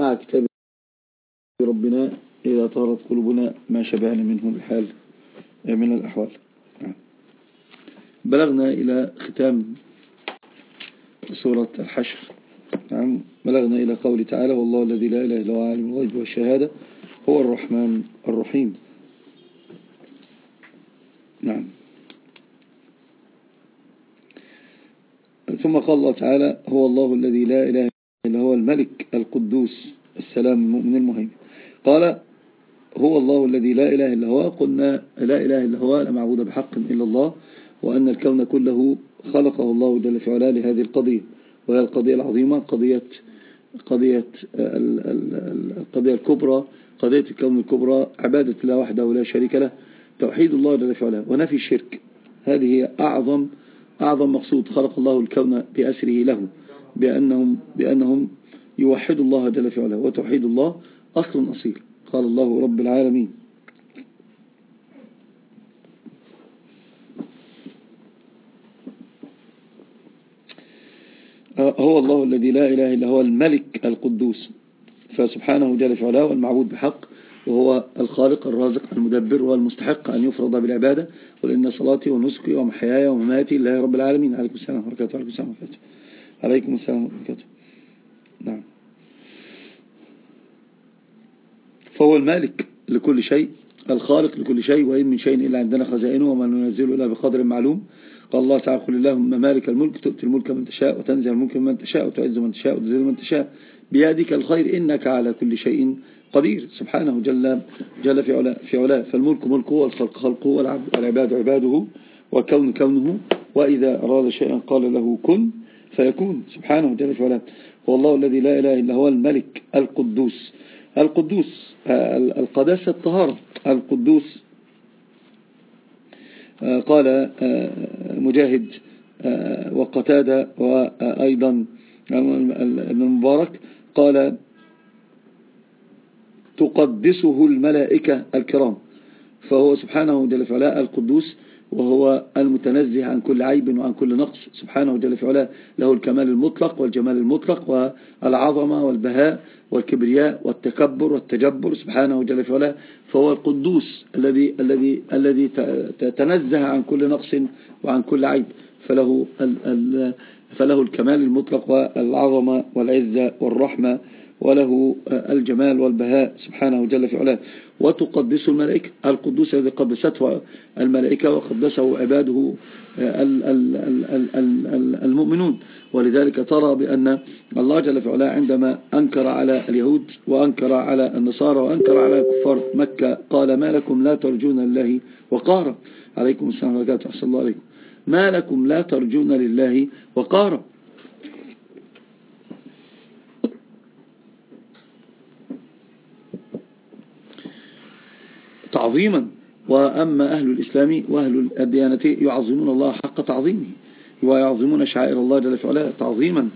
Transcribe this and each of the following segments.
مع كتاب ربنا إذا طارت قلوبنا ما شبعنا منه الحال من الأحوال. بلغنا إلى ختام سورة الحشر. نعم. بلغنا إلى قول تعالى والله الذي لا إله إلا هو عالم الغيب والشهادة هو الرحمن الرحيم. نعم. ثم قال الله تعالى هو الله الذي لا إله إلا هو الملك القدوس السلام المؤمن المهيمن. قال هو الله الذي لا إله إلا هو. قلنا لا إله إلا هو لا معبود بحق إلا الله. وأن الكون كله خلقه الله جل في علاه لهذه القضية وهي القضية العظيمة قضية قضية القضية الكبرى قضية الكون الكبرى عبادة الله وحده لا شريك له توحيد الله جل في علاه ونفي الشرك. هذه أعظم أعظم مقصود خلق الله الكون بأسره له. بأنهم, بأنهم يوحدوا الله جل في علاه وتوحيد الله أصل أصيل. قال الله رب العالمين. هو الله الذي لا إله إلا هو الملك القدوس. فسبحانه جل في علاه والمعبود بحق وهو الخالق الرازق المدبر والمستحق أن يفرض بالعبادة. قل إن صلاتي ونسكي ومحياي ومماتي لله رب العالمين. عليكم السلام عليكم السلام وبركاته عليكم السلام وبركاته. نعم. فهو المالك لكل شيء الخالق لكل شيء وإن من شيء إلا عندنا خزائنه وما ننزله إلا بقدر معلوم. قال الله تعالى قل اللهم مالك الملك تؤتي الملك من تشاء وتنزع الملك من تشاء وتعز من تشاء وتذل من تشاء. بيدك الخير إنك على كل شيء قدير. سبحانه جل, جل في علا في علا فالملك ملكه والخلق خلقه والعباد عباده وكون كونه. وإذا أراد شيئا قال له كن. فيكون سبحانه جل في علا هو الله الذي لا إله إلا هو الملك القدوس. القدوس القداسة الطهارة. القدوس قال مجاهد وقتادة وأيضا المبارك قال تقدسه الملائكة الكرام. فهو سبحانه جل في علاء القدوس وهو المتنزه عن كل عيب وعن كل نقص. سبحانه جل في علاء له الكمال المطلق والجمال المطلق والعظمة والبهاء والكبرياء والتكبر والتجبر. سبحانه جل في علاء فهو القدوس الذي الذي الذي تنزه عن كل نقص وعن كل عيب. فله فله الكمال المطلق والعظمة والعزة والرحمة وله الجمال والبهاء سبحانه جل في علاه. وتقدسه الملائكة القدوس الذي قدسته الملائكة وقدسه عباده المؤمنون. ولذلك ترى بأن الله جل في علاه عندما أنكر على اليهود وأنكر على النصارى وأنكر على كفار مكة قال ما لكم لا ترجون الله وقارا. عليكم السلام عليكم. ما لكم لا ترجون لله وقارا. تعظيما وأما أهل الإسلام وأهل الديانة يعظمون الله حق تعظيمه ويعظمون شعائر الله جل في علاه تعظيما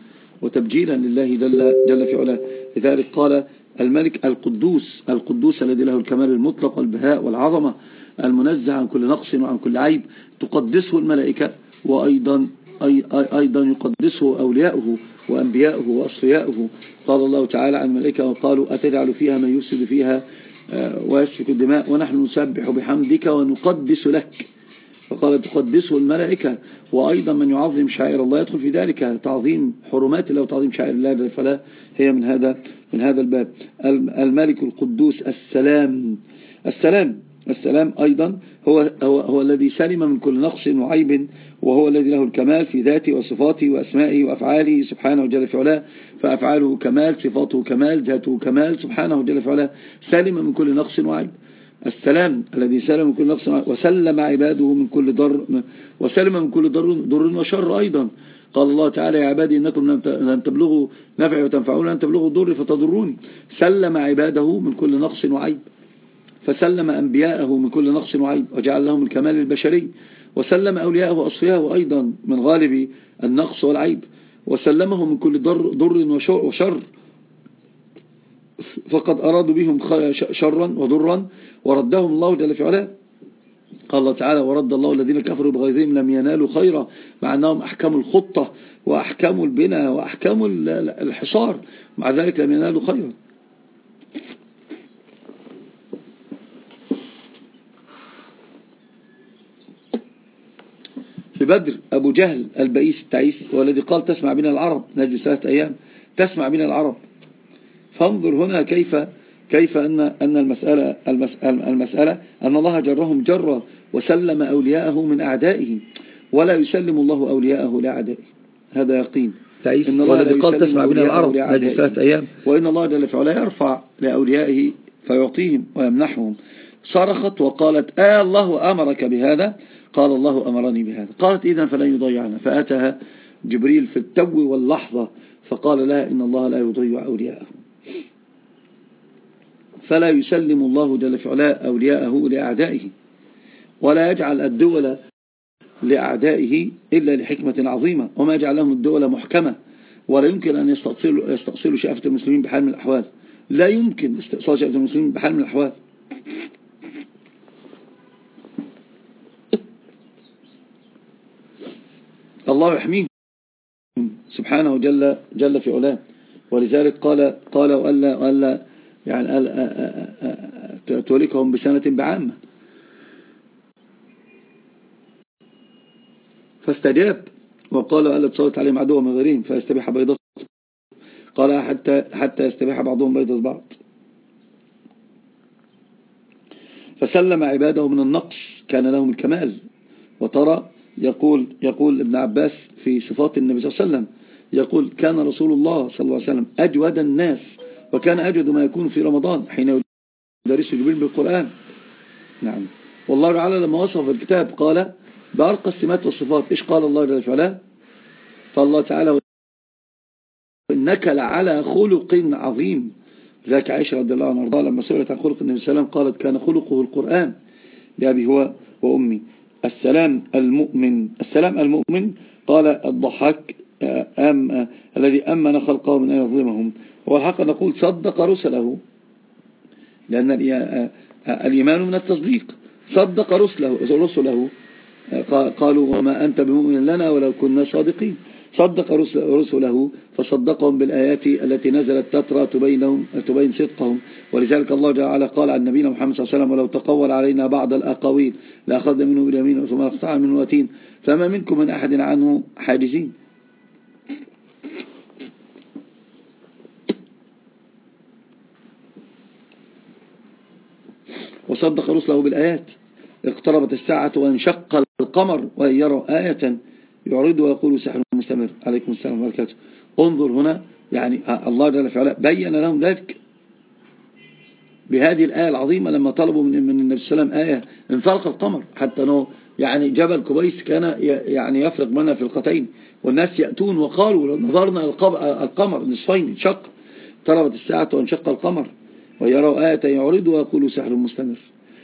وتبجيلا لله جل, جل في علاه. لذلك قال الملك القدوس القدوس الذي له الكمال المطلق والبهاء والعظمة المنزه عن كل نقص وعن كل عيب تقدسه الملائكة وأيضا أيضا يقدسه أولياؤه وأنبياؤه وأصفياؤه. قال الله تعالى عن الملائكة وقالوا أتجعل فيها من يفسد فيها ويسفك الدماء ونحن نسبح بحمدك ونقدس لك. فقال تقدسه الملائكة. وأيضا من يعظم شعائر الله يدخل في ذلك تعظيم حرمات الله وتعظيم شعائر الله. فلا هي من هذا من هذا الباب. الملك القدوس السلام. السلام السلام أيضا هو, هو, هو الذي سلم من كل نقص وعيب وهو الذي له الكمال في ذاته وصفاته وأسمائه وأفعاله سبحانه جل في علاه. فأفعاله كمال صفاته كمال ذاته كمال سبحانه جل في علاه. سلم من كل نقص وعيب. السلام الذي سلم من كل نقص وسلم عباده من كل ضر وسلم من كل ضر, ضر وشر أيضا. قال الله تعالى يا عبادي إنكم لن تبلغوا نفعي وتنفعون لن تبلغوا ضر فتضروني. سلم عباده من كل نقص وعيب. فسلم أنبياءه من كل نقص وعيب وجعل لهم الكمال البشري. وسلم أولياءه وأصفياءه أيضا من غالب النقص والعيب. وسلمهم من كل ضر, ضر وشر فقد أرادوا بهم شرا وضرا وردهم الله جل في علاه. قال الله تعالى ورد الله الذين كفروا بغيظهم لم ينالوا خيرا مع أنهم أحكموا الخطة وأحكموا البناء وأحكموا الحصار مع ذلك لم ينالوا خيرا. في بدر أبو جهل البئيس التعيس والذي قال تسمع بنا العرب نجد ثلاثة أيام تسمع بنا العرب. فانظر هنا كيف كيف أن أن المسألة المسألة أن الله جرهم جرة وسلم أولياءه من أعدائه ولا يسلم الله أولياءه لأعدائه. هذا يقين. إن الله الذي قال تسمع بنا العرب هذه ثلاثة أيام. وإن الله جل في علاه يرفع لأوليائه فيعطيهم ويمنحهم. صرخت وقالت آه الله أمرك بهذا. قال الله أمرني بهذا. قالت إذا فلن يضيعنا. فأتها جبريل في التو واللحظة فقال لها إن الله لا يضيع أولياءه فلا يسلم الله جل في علاه أولياءه لأعدائه ولا يجعل الدول لأعدائه إلا لحكمة عظيمة وما يجعل لهم الدول محكمة ولا يمكن أن يستأصلوا, يستأصلوا شافة المسلمين بحال من الأحوال. لا يمكن استئصال شافة المسلمين بحال من الأحوال. الله يحميهم سبحانه جل, جل في علاه. ولذلك قال قال وألا, وألا يعني تولكهم بسنة بعامة. فاستجاب. وقال ألا تصوت عليهم عدو من غيرهم فيستبيح بيضة قال حتى, حتى يستبيح بعضهم بيضة بعض فسلم عباده من النقص كان لهم الكمال. وترى يقول يقول ابن عباس في صفات النبي صلى الله عليه وسلم يقول كان رسول الله صلى الله عليه وسلم أجود الناس وكان أجود ما يكون في رمضان حين يدرس جبريل بالقرآن. نعم. والله تعالى لما وصف الكتاب قال بأرقى السمات والصفات إيش قال الله جل وعلا؟ فالله تعالى إنك لعلى خلق عظيم. ذاك عائشة رضي الله عنها لما سئلت عن خلق النبي صلى الله عليه وسلم قالت كان خلقه القرآن لأبي هو وأمي. السلام المؤمن السلام المؤمن قال الضحك أم الذي أمن خلقه من أن يظلمهم. والحق نقول صدق رسله لأن الإيمان من التصديق. صدق رسله, رسله قالوا وما أنت بمؤمن لنا ولو كنا صادقين. صدق رسله فصدقهم بالآيات التي نزلت تترى تبينهم تبين صدقهم. ولذلك الله جل قال عن نبينا محمد صلى الله عليه وسلم ولو تقول علينا بعض الأقاويل لأخذ منه باليمين ثم اقطع منه وتين فما منكم من أحد عنه حاجزين. وصدق رسله بالآيات. اقتربت الساعة وانشق القمر وإن يروا آية يعرض ويقول سحر مستمر عليكم السلام وبركاته. انظر هنا يعني الله جل وعلا بين لهم ذلك بهذه الآية العظيمة لما طلبوا من من النبي صلى الله عليه وسلم آية انفرق القمر. حتى أنه يعني جبل كبيس كان يعني يفرق منا في القتين والناس يأتون وقالوا لو نظرنا القمر نصفين انشق طلبت الساعة وانشق القمر. ويروا آية يعرض ويقول سحر مستمر.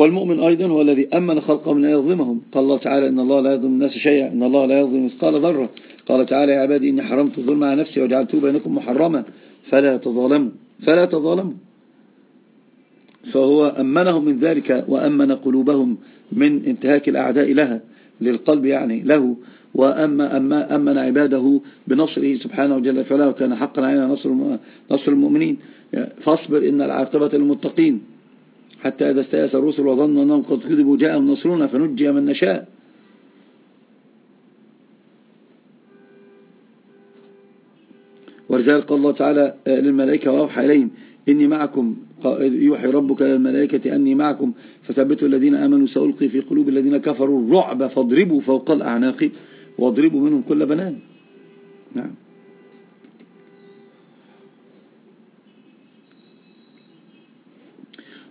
والمؤمن أيضا هو الذي أمن خلقه من أن يظلمهم قال الله تعالى إن الله لا يظلم الناس شيئا إن الله لا يظلم مثقال ذرة. قال تعالى يا عبادي إني حرمت الظلم على نفسي وجعلته بينكم محرما فلا تظالموا فلا تظالموا. فهو أمنهم من ذلك وأمن قلوبهم من انتهاك الأعداء لها للقلب يعني له. وأما أما أمن عباده بنصره سبحانه وجل فعلا وكان حقا علينا نصر نصر المؤمنين. فاصبر إن العاقبة للمتقين. حتى إذا استيأس الرسل وظن أنهم قد كذبوا جاءهم نصرنا فنجي من نشاء. ولذلك قال الله تعالى للملائكة وأوحى إليهم إني معكم يوحي ربك للملائكة أني معكم فثبتوا الذين آمنوا سألقي في قلوب الذين كفروا الرعب فاضربوا فوق الأعناق واضربوا منهم كل بنان. نعم.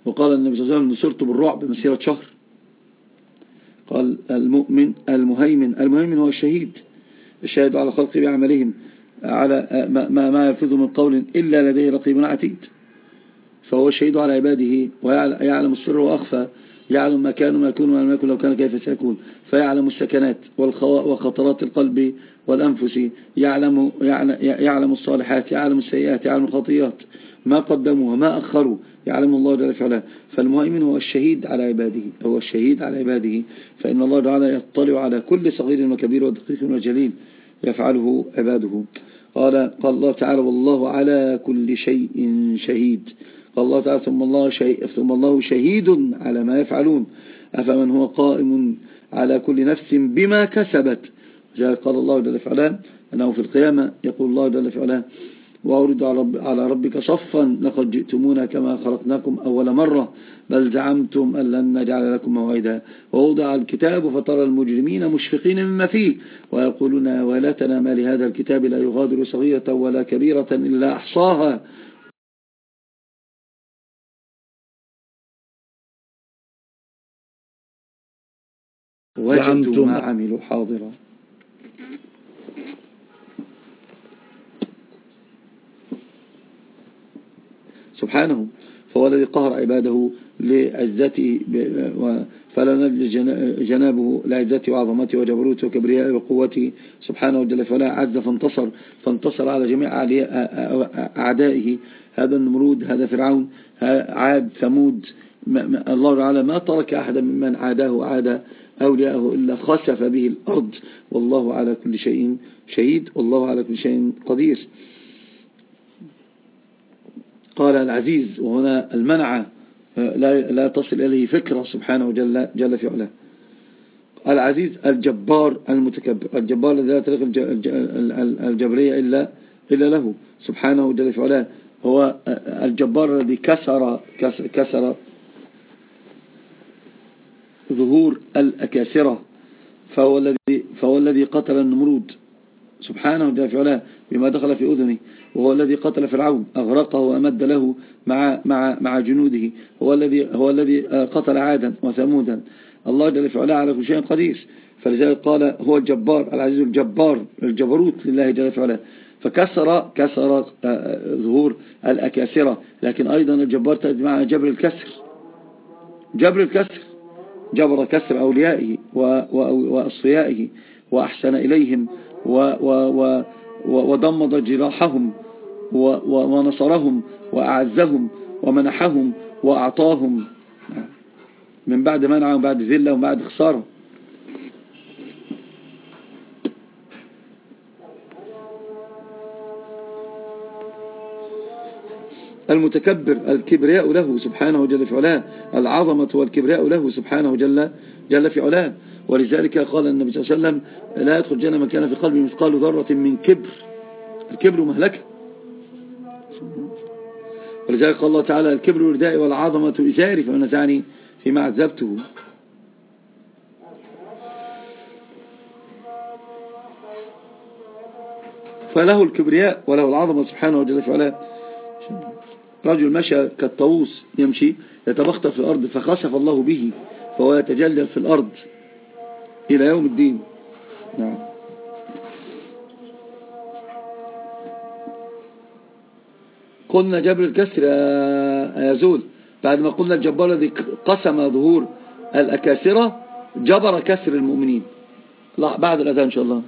وقال النبي صلى الله عليه وسلم نصرت بالرعب مسيرة شهر. قال المؤمن المهيمن المهيمن هو الشهيد. الشاهد على خلق بعملهم على ما, ما يفذ من قول إلا لديه رقيب عتيد. فهو الشهيد على عباده ويعلم السر وأخفى يعلم ما كان وما يكون وما يكون لو كان كيف سيكون فيعلم السكنات وخطرات القلب والأنفس يعلم, يعلم الصالحات يعلم السيئات يعلم الخطيئات. ما قدموا وما أخروا يعلم الله جل وعلا. فالمؤمن هو الشهيد على عباده هو الشهيد على عباده. فإن الله تعالى يطلع على كل صغير وكبير ودقيق وجليل يفعله عباده. قال قال الله تعالى والله على كل شيء شهيد. قال الله تعالى ثم الله, شهيد ثم الله شهيد على ما يفعلون. أفمن هو قائم على كل نفس بما كسبت؟ قال الله جل وعلا أنه في القيامة. يقول الله جل وعلا وأرد على ربك صفا لقد جئتمونا كما خلقناكم أول مرة بل زعمتم أن لن نجعل لكم موعدا. ووضع الكتاب فترى المجرمين مشفقين مما فيه ويقولون ولتنا ما لهذا الكتاب لا يغادر صغيرة ولا كبيرة إلا أحصاها. وجدوا ما عملوا حاضرا. سبحانه فهو الذي قهر عباده لعزته فلا نجل جنابه لعزته وعظمته وجبروته وكبريائه وقوته سبحانه وجل فلا عز فانتصر فانتصر على جميع أعدائه. هذا النمرود هذا فرعون عاد ثمود الله تعالى ما ترك أحدا ممن عاداه وعاد أولياءه إلا خسف به الأرض. والله على كل شيء شهيد والله على كل شيء قدير. قال العزيز وهنا المنع لا, لا تصل إليه فكرة سبحانه جل, جل في علاه. العزيز الجبار المتكبر الجبار الذي لا تلك الجبرية إلا, إلا له سبحانه جل في علاه. هو الجبار الذي كسر, كسر ظهور الأكاسرة فهو الذي, فهو الذي قتل النمرود. سبحانه جل في علاه بما دخل في أذنه وهو الذي قتل فرعون أغرقه وأمد له مع, مع, مع جنوده هو الذي, هو الذي قتل عادا وثمودا. الله جل في علاه على كل شيء قدير. فلذلك قال هو الجبار العزيز الجبار الجبروت لله جل في علاه. فكسر كسر ظهور الأكاسرة. لكن أيضا الجبار تأتي مع جبر الكسر. جبر الكسر جبر كسر أوليائه وأصفيائه وأحسن إليهم. وضمد جراحهم ونصرهم وأعزهم ومنحهم وأعطاهم. من بعد منع وبعد ذلة وبعد خسارة. المتكبر الكبرياء له سبحانه جل في علاه العظمة والكبرياء له سبحانه جل, جل في علاه. ولذلك قال النبي صلى الله عليه وسلم لا يدخل جنة من كان في قلبه مثقال ذرة من كبر. الكبر مهلكة. ولذلك قال الله تعالى الكبر ردائي والعظمة إزاري فمن نزعني فيما عذبته. فله الكبرياء وله العظمة سبحانه وجل في علاه. رجل مشى كالطاووس يمشي يتبختر في الأرض فخسف الله به فهو يتجلل في الأرض إلى يوم الدين. نعم. قلنا جبر الكسر يا زول بعد ما قلنا الجبار الذي قسم ظهور الأكاسرة جبر كسر المؤمنين. بعد الأذان إن شاء الله.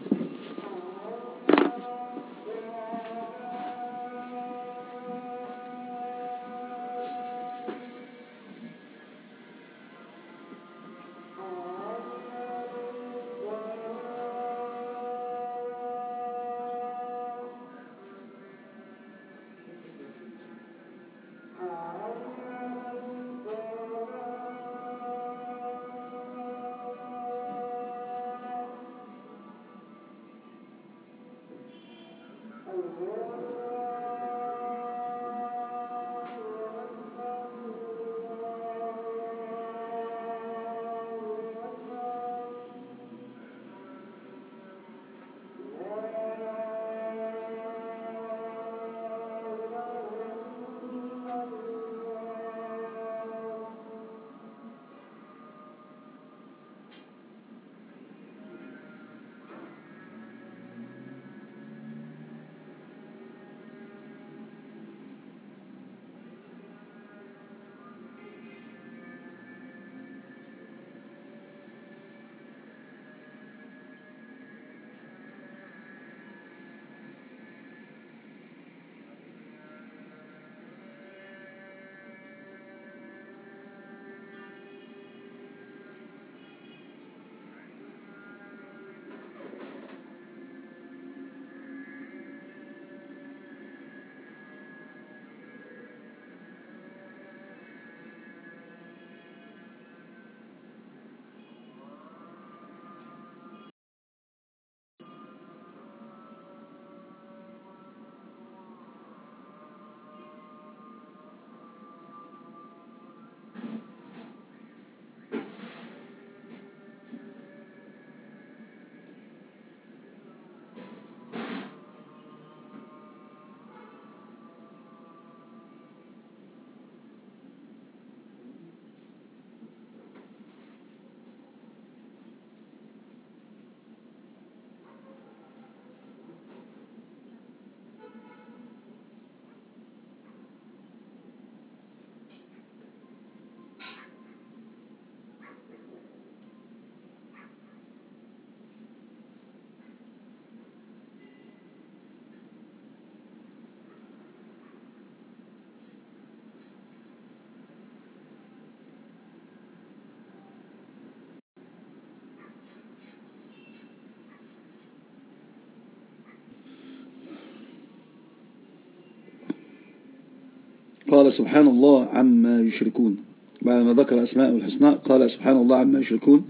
قال سبحان الله عما يشركون. بعدما ذكر أسماء الحسنى قال سبحان الله عما يشركون.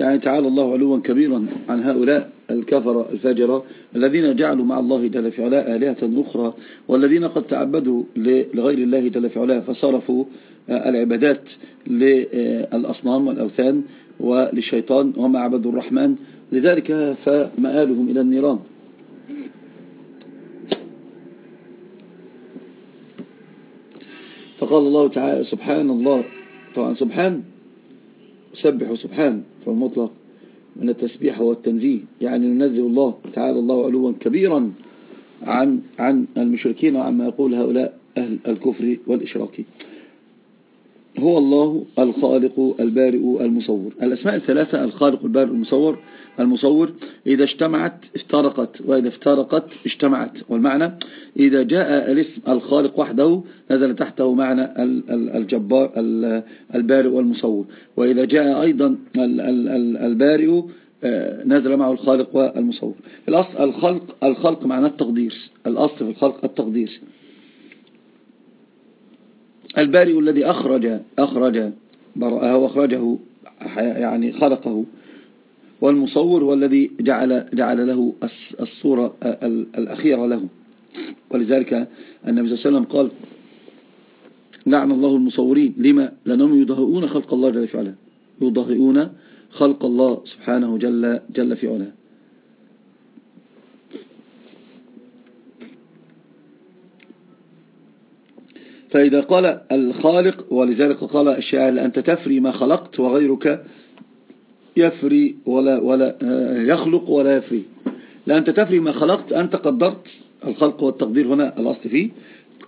يعني تعالى الله علوا كبيرا عن هؤلاء الكفر الفاجرة الذين جعلوا مع الله جل في علاء آلهة أخرى والذين قد تعبدوا لغير الله جل في علاء فصرفوا العبادات للأصنام والأوثان وللشيطان وما عبدوا الرحمن. لذلك فمآلهم إلى النيران. فقال الله تعالى سبحان الله. طبعا سبحان سبح سبحان فالمطلق من التسبيح والتنزيه. يعني ننزل الله تعالى الله علوا كبيرا عن عن المشركين وعما يقول هؤلاء أهل الكفر والإشراك. هو الله الخالق البارئ المصور. الأسماء الثلاثة الخالق البارئ المصور المصور إذا اجتمعت افترقت وإذا افترقت اجتمعت. والمعنى إذا جاء الاسم الخالق وحده نزل تحته معنى الجبار البارئ والمصور. وإذا جاء أيضا البارئ آه، نزل معه الخالق والمصور. الأصل الخلق الخلق معناه التقدير. الأصل في الخلق التقدير. البارئ الذي أخرج أخرج برأه وأخرجه يعني خلقه والمصور هو الذي جعل, جعل له الصورة الأخيرة له. ولذلك النبي صلى الله عليه وسلم قال لعن الله المصورين. لما؟ لأنهم يضاهئون خلق الله جل في علاه. يضاهئون خلق الله سبحانه جل, جل في علاه. فإذا قال الخالق ولذلك قال الشاعر أنت تفري ما خلقت وغيرك يفري ولا, ولا آه، يخلق ولا يفري. لأنت تفري ما خلقت أنت قدرت الخلق والتقدير هنا الأصل فيه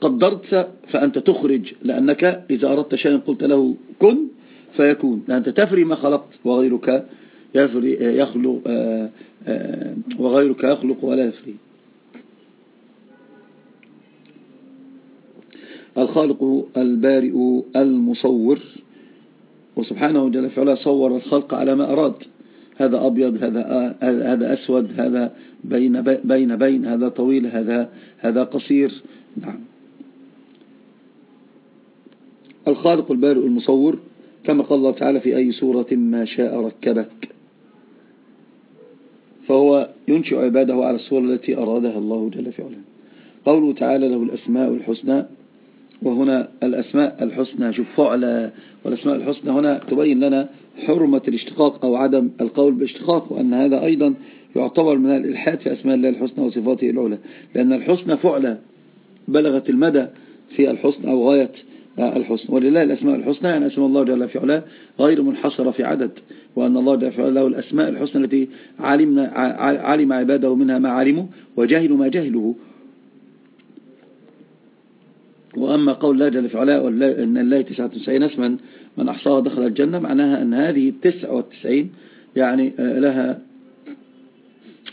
قدرت فأنت تخرج لأنك إذا أردت شيئا قلت له كن فيكون. لأنت تفري ما خلقت وغيرك يفري آه، يخلق آه، وغيرك يخلق ولا يفري. الخالق البارئ المصور وسبحانه جل في صور الخلق على ما أراد. هذا أبيض هذا هذا أسود هذا بين بين بين هذا طويل هذا هذا قصير. نعم. الخالق البارئ المصور كما قال الله تعالى في أي سورة ما شاء ركبك. فهو ينشئ عباده على الصورة التي أرادها الله جل في قوله تعالى له الأسماء الحسنى وهنا الأسماء الحسنى. شوف فعل والأسماء الحسنى هنا تبين لنا حرمة الاشتقاق أو عدم القول باشتقاق وأن هذا أيضا يعتبر من الإلحاد في أسماء الله الحسنى وصفاته العلى لأن الحسنى فعل بلغت المدى في الحسن أو غاية الحسن ولله الأسماء الحسنى يعني أسماء الله جل في علاه غير منحصرة في عدد وأن الله جل في علاه له الأسماء الحسنى التي علمنا علم عباده منها ما علموا وجهلوا ما جهلوا وأما قول لا جل في أن الله تسعة وتسعين اسما من أحصاها دخل الجنة معناها أن هذه التسعة والتسعين يعني آه، لها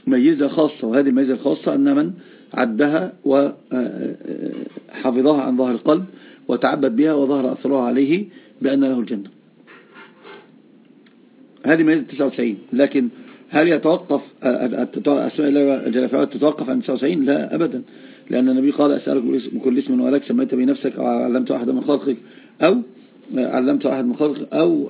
ميزة خاصة وهذه الميزة الخاصة أن من عدها وحفظها آه، آه، عن ظهر القلب وتعبد بها وظهر أثرها عليه بأن له الجنة. هذه ميزة 99 لكن هل يتوقف أسماء الله جل في تتوقف عن 99 لا أبدا. لأن النبي قال أسألك بكل اسم ولك سميت بنفسك أو علمت أحد من خلقك أو علمت أحد من خلقك أو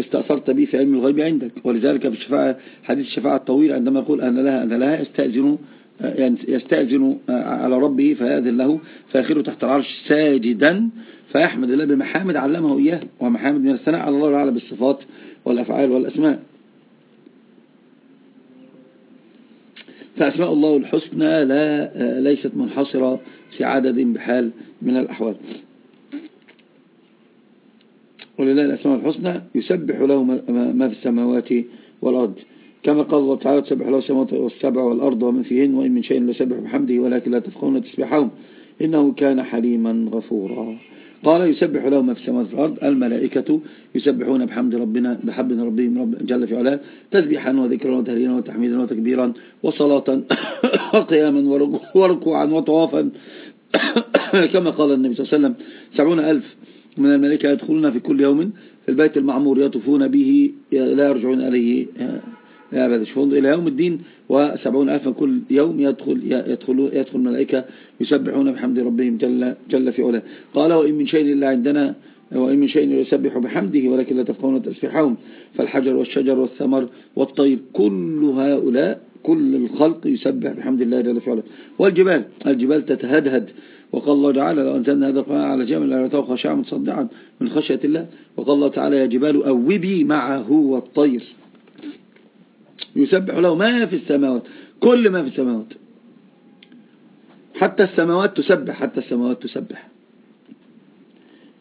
استأثرت به في علم الغيب عندك. ولذلك في الشفاعة حديث الشفاعة الطويل عندما يقول أن لها أن لها يستأذن يعني يستأذن على ربه فيأذن له فيخر تحت العرش ساجدا فيحمد الله بمحامد علمه إياه ومحامد من الثناء على الله تعالى بالصفات والأفعال والأسماء. فأسماء الله الحسنى لا ليست منحصرة في عدد بحال من الأحوال. ولله الأسماء الحسنى يسبح له ما في السماوات والأرض. كما قال الله تعالى تسبح له السماوات والسبع والأرض ومن فيهن وإن من شيء لا يسبح بحمده ولكن لا تفقهون تسبحهم إنه كان حليما غفورا. قال يسبح له ما في السماوات والأرض الملائكة يسبحون بحمد ربنا بحمد ربهم رب جل في علاه تسبيحا وذكرا وتهليلا وتحميدا وتكبيرا وصلاة وقياما وركوعا وطوافا. كما قال النبي صلى الله عليه وسلم سبعون ألف من الملائكة يدخلون في كل يوم في البيت المعمور يطوفون به لا يرجعون إليه. أبدا شوف إلى يوم الدين وسبعون ألفا. كل يوم يدخل يدخل يدخل الملائكة يسبحون بحمد ربهم جل, جل في علاه. قال وإن من شيء إلا عندنا وإن من شيء يسبح بحمده ولكن لا تفقهون تسبحهم فالحجر والشجر والثمر والطير كل هؤلاء كل الخلق يسبح بحمد الله جل في علاه. والجبال الجبال تتهدهد. وقال الله تعالى لو أنزلنا هذا القرآن على جبل لرأيته خاشعا متصدعا من خشية الله. وقال الله تعالى يا جبال أوبي معه والطير. يسبح له ما في السماوات كل ما في السماوات. حتى السماوات تسبح حتى السماوات تسبح.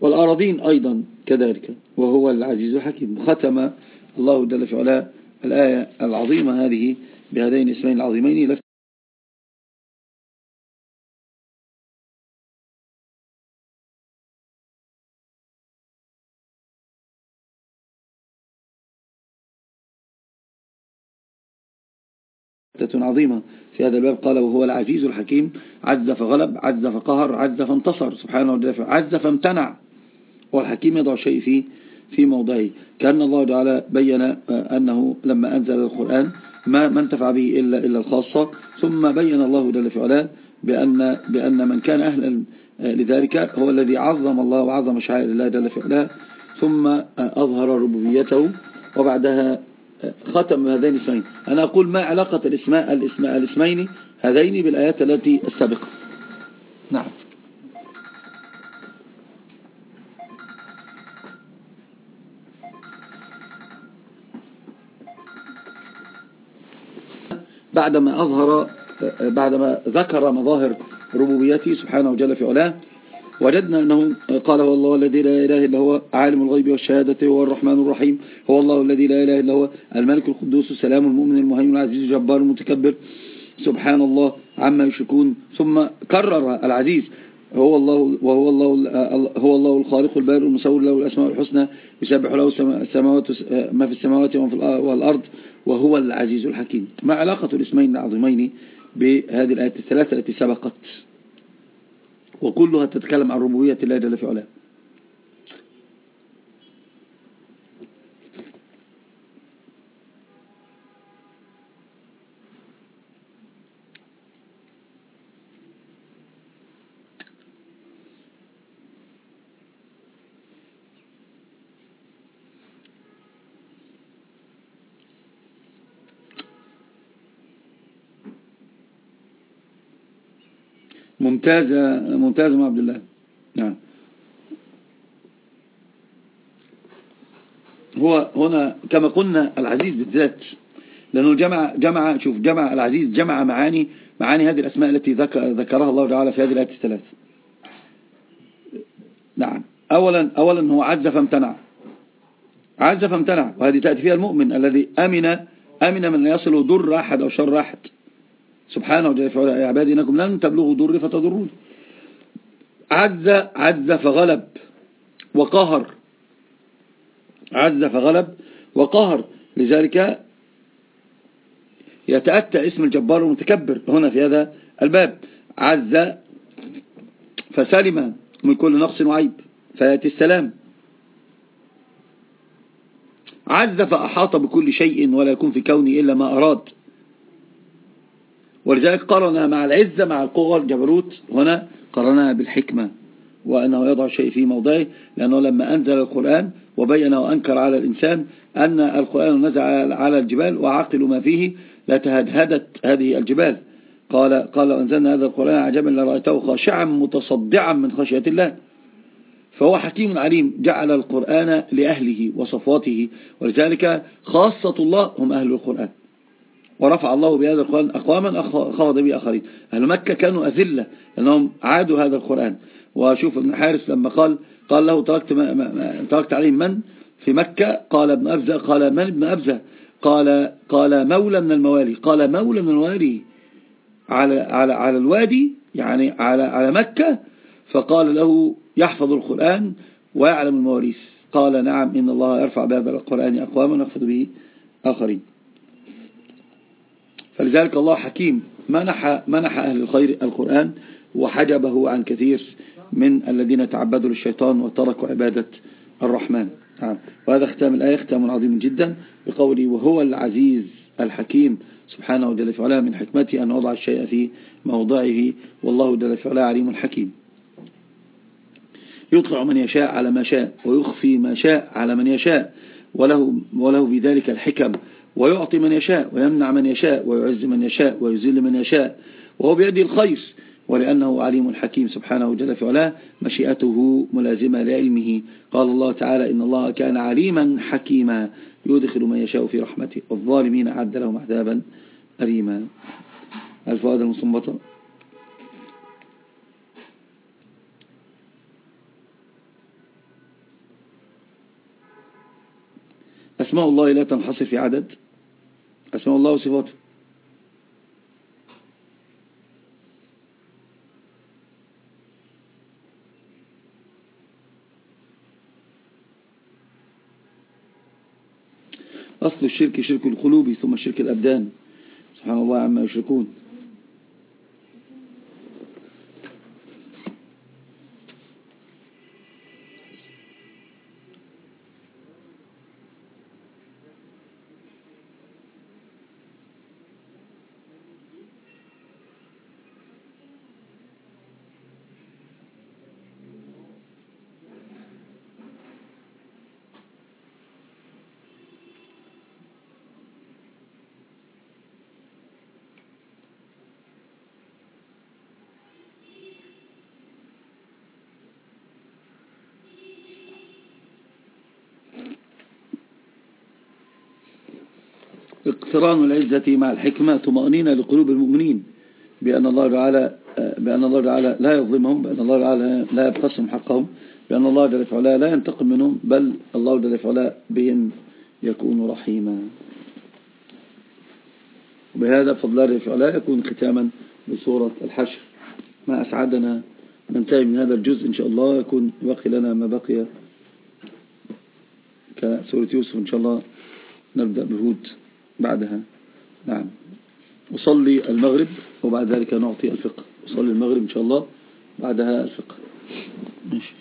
والأراضين أيضا كذلك وهو العزيز الحكيم. ختم الله جل في الآية العظيمة هذه بهذين الاسمين العظيمين عظيمة. في هذا الباب قال وهو العزيز الحكيم عز فغلب عز فقهر عز فانتصر سبحانه وتعالى عز فامتنع. والحكيم يضع شيء في في موضعه. كأن الله تعالى بين أنه لما أنزل القرآن ما ما انتفع به إلا, إلا الخاصة. ثم بين الله جل في علاه بأن, بأن من كان أهلا لذلك هو الذي عظم الله وعظم شعائر الله جل في علاه. ثم أظهر ربوبيته. وبعدها ختم هذين الاسمين أنا أقول ما علاقة الاسماء الاسماء الاسمين هذين بالآيات التي السابقة. نعم. بعدما أظهر بعدما ذكر مظاهر ربوبيته سبحانه وجل في علاه وجدنا أنه قال هو الله الذي لا إله إلا هو عالم الغيب والشهادة هو الرحمن الرحيم. هو الله الذي لا إله إلا هو الملك القدوس السلام المؤمن المهيمن العزيز الجبار المتكبر. سبحان الله عما يشركون. ثم كرر العزيز. هو الله وهو الله هو الله الخالق البارئ المصور له الأسماء الحسنى يسبح له السماوات ما في السماوات والأرض وهو العزيز الحكيم. ما علاقة الاسمين العظيمين بهذه الآيات الثلاثة التي سبقت؟ وكلها تتكلم عن ربوبية الله جل في علاه. ممتازة ممتازة مع عبد الله. نعم. هو هنا كما قلنا العزيز بالذات لأنه جمع جمع شوف جمع العزيز جمع معاني معاني هذه الأسماء التي ذكرها الله تعالى في هذه الآيات الثلاث. نعم. أولا أولا هو عز فامتنع. عز فامتنع وهذه تأتي فيها المؤمن الذي أمن أمن من يصل ضر أحد أو شر أحد. سبحانه وتعالى يا عبادي إنكم لن تبلغوا ضري فتضرون عز عز فغلب وقهر. عز فغلب وقهر. لذلك يتأتى اسم الجبار المتكبر هنا في هذا الباب. عز فسلم من كل نقص وعيب فيأتي السلام. عز فأحاط بكل شيء ولا يكون في كونه إلا ما أراد. ولذلك قرن مع العزة مع القوة الجبروت هنا قرنها بالحكمة وأنه يضع شيء في موضعه لأنه لما أنزل القرآن وبين وأنكر على الإنسان أن القرآن نزع على الجبال وعقلوا ما فيه لتهدهدت هذه الجبال. قال قال أنزلنا هذا القرآن عجبا لرأيته خاشعا متصدعا من خشية الله. فهو حكيم عليم جعل القرآن لأهله وصفواته ولذلك خاصة الله هم أهل القرآن. ورفع الله بهذا القرآن أقواما خاض به آخرين أهل مكة كانوا أذلة لأنهم عادوا هذا القرآن. وشوف ابن حارس لما قال قال له تركت, ما ما تركت عليهم من؟ في مكة؟ قال ابن أبزة قال من ابن أبزة؟ قال قال مولى من الموالي. قال مولى من الموالي على على على الوادي يعني على على مكة فقال له يحفظ القرآن ويعلم المواريث. قال نعم إن الله يرفع بهذا القرآن أقواما ويخفض به آخرين. فلذلك الله حكيم منح, منح أهل الخير القرآن وحجبه عن كثير من الذين تعبدوا للشيطان وتركوا عبادة الرحمن. نعم. وهذا ختام الآية ختام عظيم جدا بقوله وهو العزيز الحكيم. سبحانه جل في من حكمته أن وضع الشيء في موضعه والله جل في عليم حكيم. يطلع من يشاء على ما شاء ويخفي ما شاء على من يشاء وله, وله في ذلك الحكم. ويعطي من يشاء ويمنع من يشاء ويعز من يشاء ويذل من يشاء وهو بيده الخير ولأنه عليم حكيم سبحانه جل في علاه مشيئته ملازمة لعلمه. قال الله تعالى إن الله كان عليما حكيما يدخل من يشاء في رحمته والظالمين أعد لهم عذابا أليما. الفؤاد المصنبطة أسماء الله لا تنحصر في عدد. أسماء الله وصفاته. أصل الشرك شرك القلوب ثم شرك الأبدان. سبحان الله عما يشركون. اقتران العزة مع الحكمة طمأنينة لقلوب المؤمنين بأن الله تعالى بأن الله تعالى لا يظلمهم بأن الله تعالى لا يبخسهم حقهم بأن الله جل وعلا لا ينتقم منهم بل الله جل وعلا بهم يكون رحيما. وبهذا فضل الله وعلا يكون ختاما بسورة الحشر. ما أسعدنا ننتهي من هذا الجزء إن شاء الله يكون بقي لنا ما بقي. كسورة يوسف إن شاء الله نبدأ بهود. بعدها. نعم. أصلي المغرب وبعد ذلك نعطي الفقه. أصلي المغرب إن شاء الله بعدها الفقه. ماشي.